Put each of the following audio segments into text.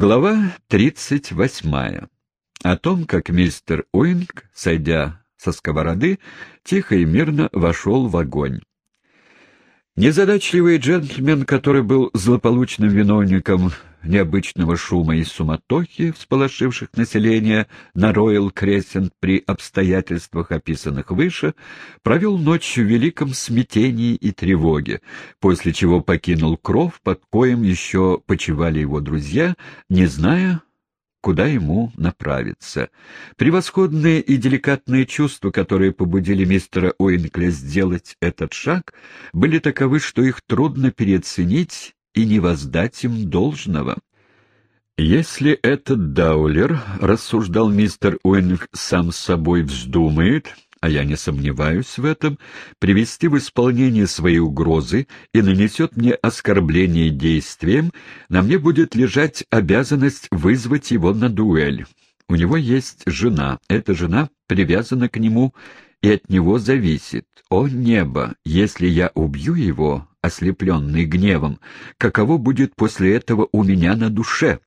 Глава 38. О том, как мистер Уинкль, сойдя со сковороды, тихо и мирно вошел в огонь. Незадачливый джентльмен, который был злополучным виновником необычного шума и суматохи, всполошивших население на Royal Crescent при обстоятельствах, описанных выше, провел ночь в великом смятении и тревоге, после чего покинул кров, под коем еще почивали его друзья, не зная, куда ему направиться. Превосходные и деликатные чувства, которые побудили мистера Уинкля сделать этот шаг, были таковы, что их трудно переоценить и не воздать им должного. «Если этот Даулер, — рассуждал мистер Уинг, — сам собой вздумает, а я не сомневаюсь в этом, привести в исполнение свои угрозы и нанесет мне оскорбление действием, на мне будет лежать обязанность вызвать его на дуэль. У него есть жена, эта жена привязана к нему и от него зависит. О небо, если я убью его, ослепленный гневом, каково будет после этого у меня на душе?»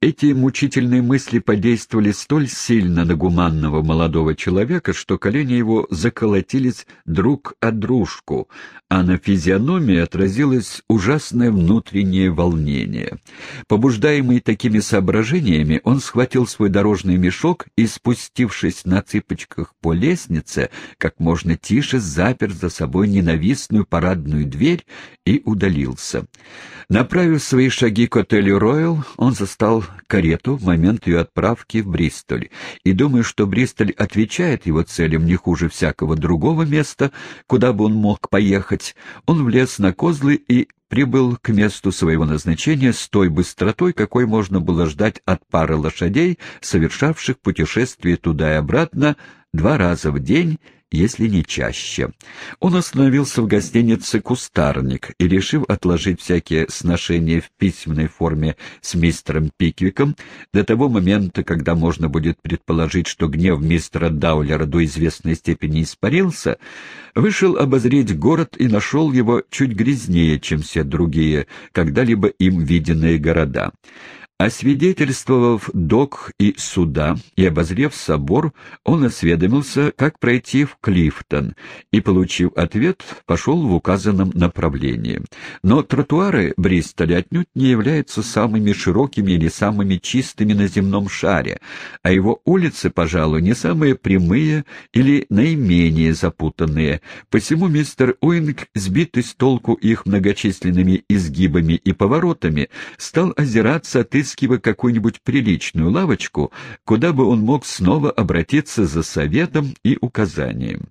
Эти мучительные мысли подействовали столь сильно на гуманного молодого человека, что колени его заколотились друг о дружку, а на физиономии отразилось ужасное внутреннее волнение. Побуждаемый такими соображениями, он схватил свой дорожный мешок и, спустившись на цыпочках по лестнице, как можно тише запер за собой ненавистную парадную дверь и удалился. Направив свои шаги к отелю «Роyal», он застал карету в момент ее отправки в Бристоль, и думаю, что Бристоль отвечает его целям не хуже всякого другого места, куда бы он мог поехать, он влез на козлы и прибыл к месту своего назначения с той быстротой, какой можно было ждать от пары лошадей, совершавших путешествие туда и обратно два раза в день если не чаще. Он остановился в гостинице «Кустарник» и, решив отложить всякие сношения в письменной форме с мистером Пиквиком до того момента, когда можно будет предположить, что гнев мистера Даулера до известной степени испарился, вышел обозреть город и нашел его чуть грязнее, чем все другие, когда-либо им виденные города. Освидетельствовав док и суда и обозрев собор, он осведомился, как пройти в Клифтон, и, получив ответ, пошел в указанном направлении. Но тротуары Бристоля отнюдь не являются самыми широкими или самыми чистыми на земном шаре, а его улицы, пожалуй, не самые прямые или наименее запутанные. Посему мистер Уинг, сбитый с толку их многочисленными изгибами и поворотами, стал озираться от отыскивая какую-нибудь приличную лавочку, куда бы он мог снова обратиться за советом и указанием.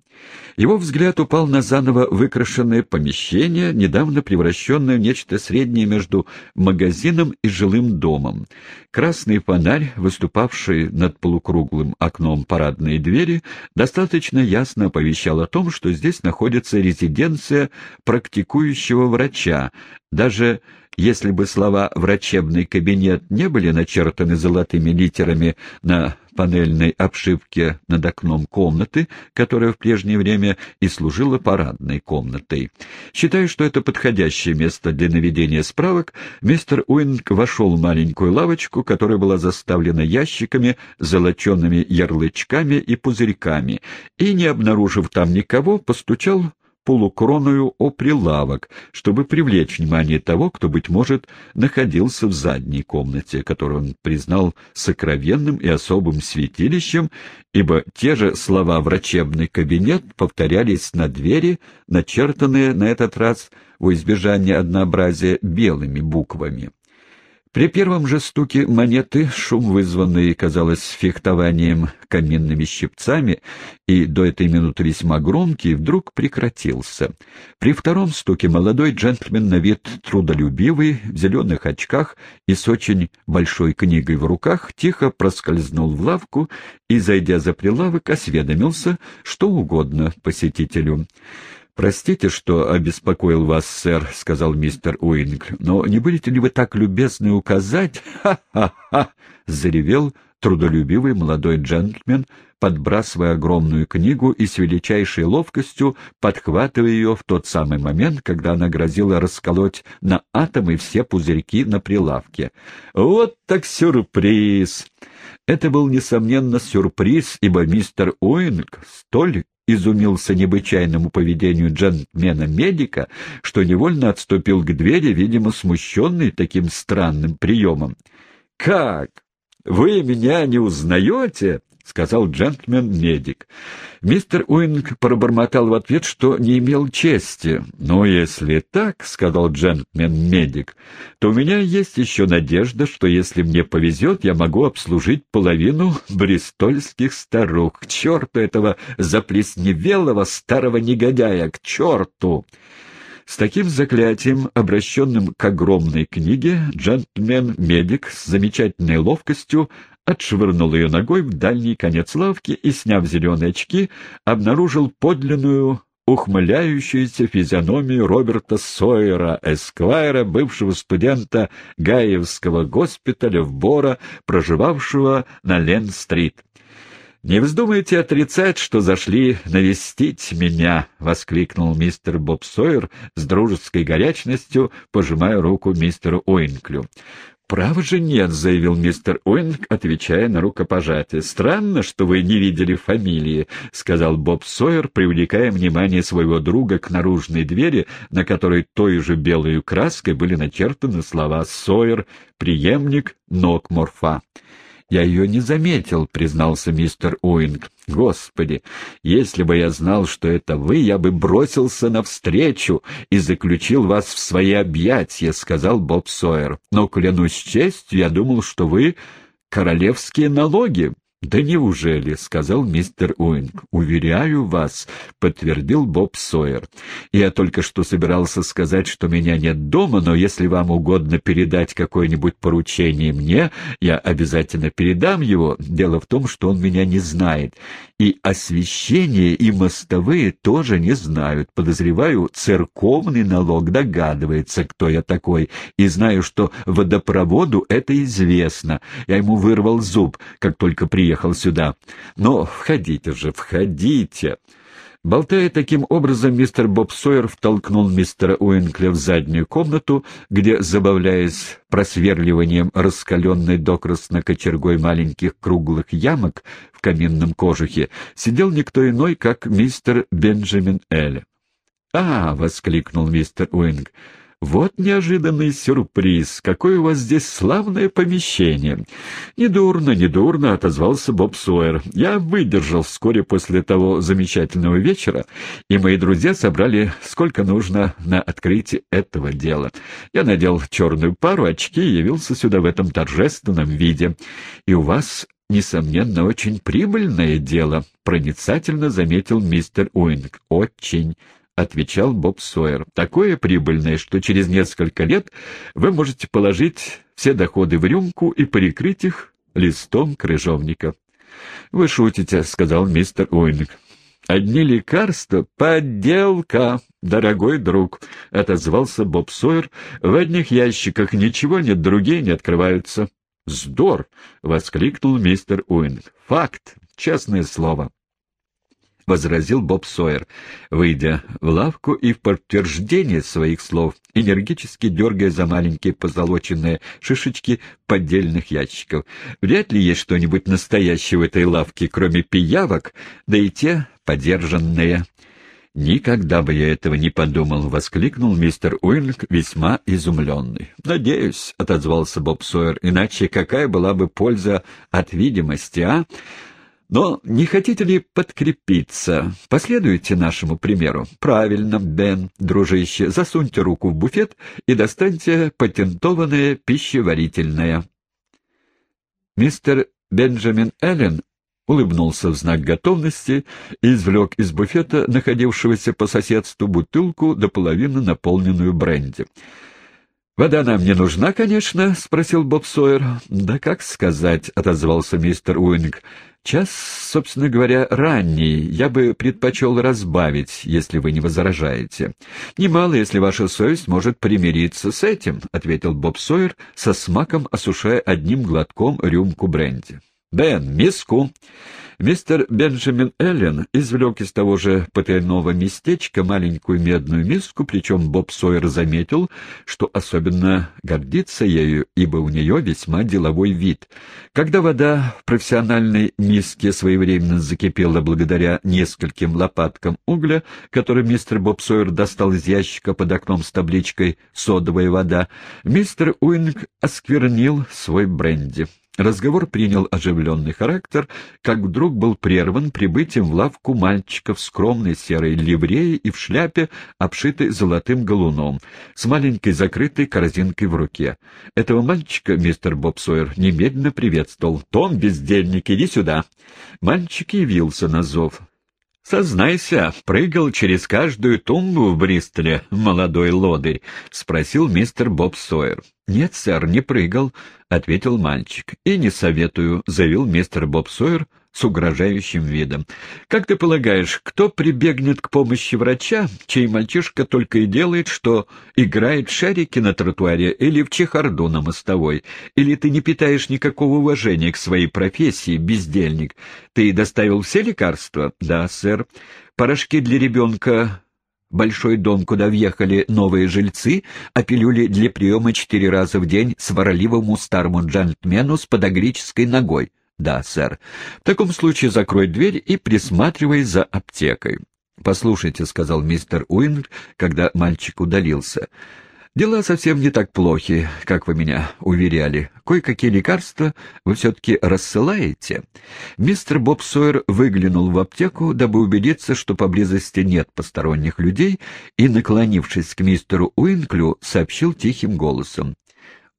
Его взгляд упал на заново выкрашенное помещение, недавно превращенное в нечто среднее между магазином и жилым домом. Красный фонарь, выступавший над полукруглым окном парадной двери, достаточно ясно оповещал о том, что здесь находится резиденция практикующего врача, даже если бы слова «врачебный кабинет» не были начертаны золотыми литерами на панельной обшивке над окном комнаты, которая в прежнее время и служила парадной комнатой. Считая, что это подходящее место для наведения справок, мистер Уинг вошел в маленькую лавочку, которая была заставлена ящиками, золоченными ярлычками и пузырьками, и, не обнаружив там никого, постучал полукроною о прилавок, чтобы привлечь внимание того, кто, быть может, находился в задней комнате, которую он признал сокровенным и особым святилищем, ибо те же слова «врачебный кабинет» повторялись на двери, начертанные на этот раз во избежание однообразия белыми буквами. При первом же стуке монеты шум, вызванный, казалось, фехтованием каминными щипцами, и до этой минуты весьма громкий, вдруг прекратился. При втором стуке молодой джентльмен на вид трудолюбивый, в зеленых очках и с очень большой книгой в руках, тихо проскользнул в лавку и, зайдя за прилавок, осведомился, что угодно посетителю. «Простите, что обеспокоил вас, сэр», — сказал мистер Уинг, — «но не будете ли вы так любезны указать...» «Ха-ха-ха!» — заревел трудолюбивый молодой джентльмен, подбрасывая огромную книгу и с величайшей ловкостью подхватывая ее в тот самый момент, когда она грозила расколоть на атомы все пузырьки на прилавке. «Вот так сюрприз!» Это был, несомненно, сюрприз, ибо мистер Уинг столь изумился необычайному поведению джентльмена-медика, что невольно отступил к двери, видимо, смущенный таким странным приемом. «Как? Вы меня не узнаете?» — сказал джентльмен-медик. Мистер Уинкль пробормотал в ответ, что не имел чести. «Но если так, — сказал джентльмен-медик, — то у меня есть еще надежда, что если мне повезет, я могу обслужить половину бристольских старух. К черту этого заплесневелого старого негодяя! К черту!» С таким заклятием, обращенным к огромной книге, джентльмен-медик с замечательной ловкостью отшвырнул ее ногой в дальний конец лавки и, сняв зеленые очки, обнаружил подлинную ухмыляющуюся физиономию Роберта Сойера, эсквайра, бывшего студента Гаевского госпиталя в Бора, проживавшего на Лен-стрит. «Не вздумайте отрицать, что зашли навестить меня!» — воскликнул мистер Боб Сойер с дружеской горячностью, пожимая руку мистеру Уинклю. «Право же нет», — заявил мистер Уинкль, отвечая на рукопожатие. «Странно, что вы не видели фамилии», — сказал Боб Сойер, привлекая внимание своего друга к наружной двери, на которой той же белой краской были начертаны слова «Сойер, преемник Нокморфа». «Я ее не заметил», — признался мистер Уинкль. «Господи, если бы я знал, что это вы, я бы бросился навстречу и заключил вас в свои объятия», — сказал Боб Сойер. «Но, клянусь честью, я думал, что вы королевские налоги». «Да неужели?» — сказал мистер Уинг. «Уверяю вас», — подтвердил Боб Сойер. «Я только что собирался сказать, что меня нет дома, но если вам угодно передать какое-нибудь поручение мне, я обязательно передам его. Дело в том, что он меня не знает. И освещение, и мостовые тоже не знают. Подозреваю, церковный налог догадывается, кто я такой, и знаю, что водопроводу это известно. Я ему вырвал зуб, как только приехал приехал сюда. Но входите же, входите!» Болтая таким образом, мистер Боб Сойер втолкнул мистера Уинкля в заднюю комнату, где, забавляясь просверливанием раскаленной докрасно кочергой маленьких круглых ямок в каминном кожухе, сидел никто иной, как мистер Бенджамин Элли. «А!» — воскликнул мистер Уинкль. «Вот неожиданный сюрприз! Какое у вас здесь славное помещение!» «Недурно, недурно», — отозвался Боб Сойер. «Я выдержал вскоре после того замечательного вечера, и мои друзья собрали сколько нужно на открытие этого дела. Я надел черную пару, очки и явился сюда в этом торжественном виде. И у вас несомненно, очень прибыльное дело», — проницательно заметил мистер Уинкль. «Очень», — отвечал Боб Сойер. — Такое прибыльное, что через несколько лет вы можете положить все доходы в рюмку и перекрыть их листом крыжовника. — Вы шутите, — сказал мистер Уинкль. — Одни лекарства — подделка, дорогой друг, — отозвался Боб Сойер. — В одних ящиках ничего нет, другие не открываются. — Вздор! — воскликнул мистер Уинг. — Факт, честное слово. — возразил Боб Сойер, выйдя в лавку и в подтверждение своих слов, энергически дергая за маленькие позолоченные шишечки поддельных ящиков. «Вряд ли есть что-нибудь настоящее в этой лавке, кроме пиявок, да и те подержанные». «Никогда бы я этого не подумал!» — воскликнул мистер Уинг, весьма изумленный. «Надеюсь», — отозвался Боб Сойер, — «иначе какая была бы польза от видимости, а?» Но не хотите ли подкрепиться? Последуйте нашему примеру. Правильно, Бен, дружище, засуньте руку в буфет и достаньте патентованное пищеварительное. Мистер Бенджамин Эллен улыбнулся в знак готовности и извлек из буфета, находившегося по соседству, бутылку до половины наполненную бренди. «Вода нам не нужна, конечно?» — спросил Боб Сойер. «Да как сказать?» — отозвался мистер Уинг. «Час, собственно говоря, ранний. Я бы предпочел разбавить, если вы не возражаете. Немало, если ваша совесть может примириться с этим», — ответил Боб Сойер, со смаком осушая одним глотком рюмку бренди. Бен, миску!» Мистер Бенджамин Эллен извлек из того же потайного местечка маленькую медную миску, причем Боб Сойер заметил, что особенно гордится ею, ибо у нее весьма деловой вид. Когда вода в профессиональной миске своевременно закипела благодаря нескольким лопаткам угля, который мистер Боб Сойер достал из ящика под окном с табличкой «Содовая вода», мистер Уинг осквернил свой бренди. Разговор принял оживленный характер, как вдруг был прерван прибытием в лавку мальчика в скромной серой ливреи и в шляпе, обшитой золотым галуном, с маленькой закрытой корзинкой в руке. Этого мальчика мистер Боб немедленно приветствовал. «Том, бездельник, иди сюда!» Мальчик явился на зов. «Сознайся, прыгал через каждую тумбу в Бристоле, молодой лодырь?» — спросил мистер Боб Сойер. «Нет, сэр, не прыгал», — ответил мальчик. «И не советую», — заявил мистер Боб Сойер с угрожающим видом. «Как ты полагаешь, кто прибегнет к помощи врача, чей мальчишка только и делает, что играет шарики на тротуаре или в чехарду на мостовой? Или ты не питаешь никакого уважения к своей профессии, бездельник? Ты доставил все лекарства?» «Да, сэр. Порошки для ребенка большой дом, куда въехали новые жильцы, а пилюли для приема четыре раза в день сварливому старому джентльмену с подогрической ногой. Да, сэр. В таком случае закрой дверь и присматривай за аптекой. «Послушайте», — сказал мистер Уинг, когда мальчик удалился, — Дела совсем не так плохи, как вы меня уверяли. Кое-какие лекарства вы все-таки рассылаете. Мистер Боб Сойер выглянул в аптеку, дабы убедиться, что поблизости нет посторонних людей, и, наклонившись к мистеру Уинклю, сообщил тихим голосом.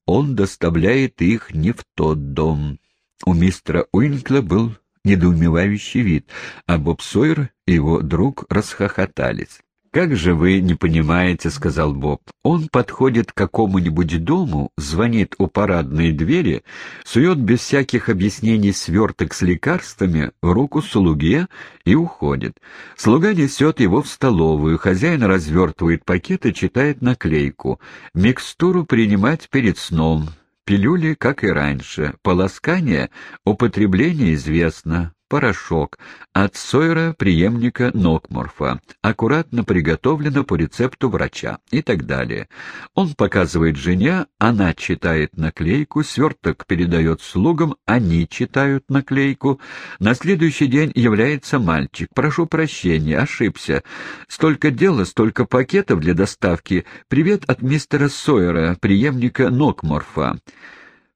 Он доставляет их не в тот дом. У мистера Уинкла был недоумевающий вид, а Боб Сойер и его друг расхохотались. «Как же вы не понимаете», — сказал Боб. «Он подходит к какому-нибудь дому, звонит у парадной двери, сует без всяких объяснений сверток с лекарствами в руку слуге и уходит. Слуга несет его в столовую, хозяин развертывает пакет и читает наклейку. Микстуру принимать перед сном». Пилюли, как и раньше. Полоскание, употребление известно порошок от Сойера, преемника Нокморфа, аккуратно приготовлено по рецепту врача и так далее. Он показывает жене, она читает наклейку, сверток передает слугам, они читают наклейку. На следующий день является мальчик. Прошу прощения, ошибся. Столько дела, столько пакетов для доставки. Привет от мистера Сойера, преемника Нокморфа.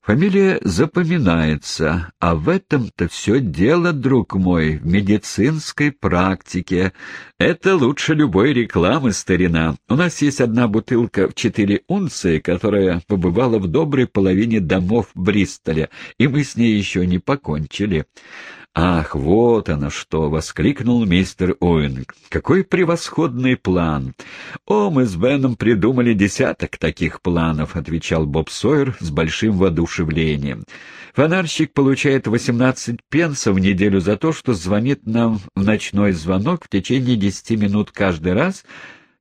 Фамилия запоминается, а в этом-то все дело, друг мой, в медицинской практике. Это лучше любой рекламы, старина. У нас есть одна бутылка в четыре унции, которая побывала в доброй половине домов Бристоля, и мы с ней еще не покончили. «Ах, вот оно что!» — воскликнул мистер Уинг. «Какой превосходный план!» «О, мы с Беном придумали десяток таких планов», — отвечал Боб Сойер с большим воодушевлением. «Фонарщик получает восемнадцать пенсов в неделю за то, что звонит нам в ночной звонок в течение десяти минут каждый раз,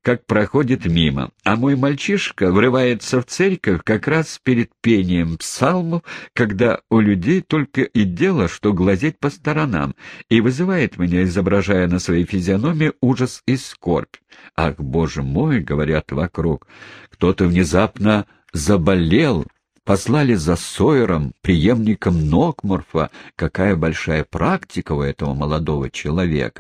как проходит мимо, а мой мальчишка врывается в церковь как раз перед пением псалмов, когда у людей только и дело, что глазеть по сторонам, и вызывает меня, изображая на своей физиономии ужас и скорбь. «Ах, боже мой!» — говорят вокруг. «Кто-то внезапно заболел!» Послали за Сойером, преемником Нокморфа, какая большая практика у этого молодого человека.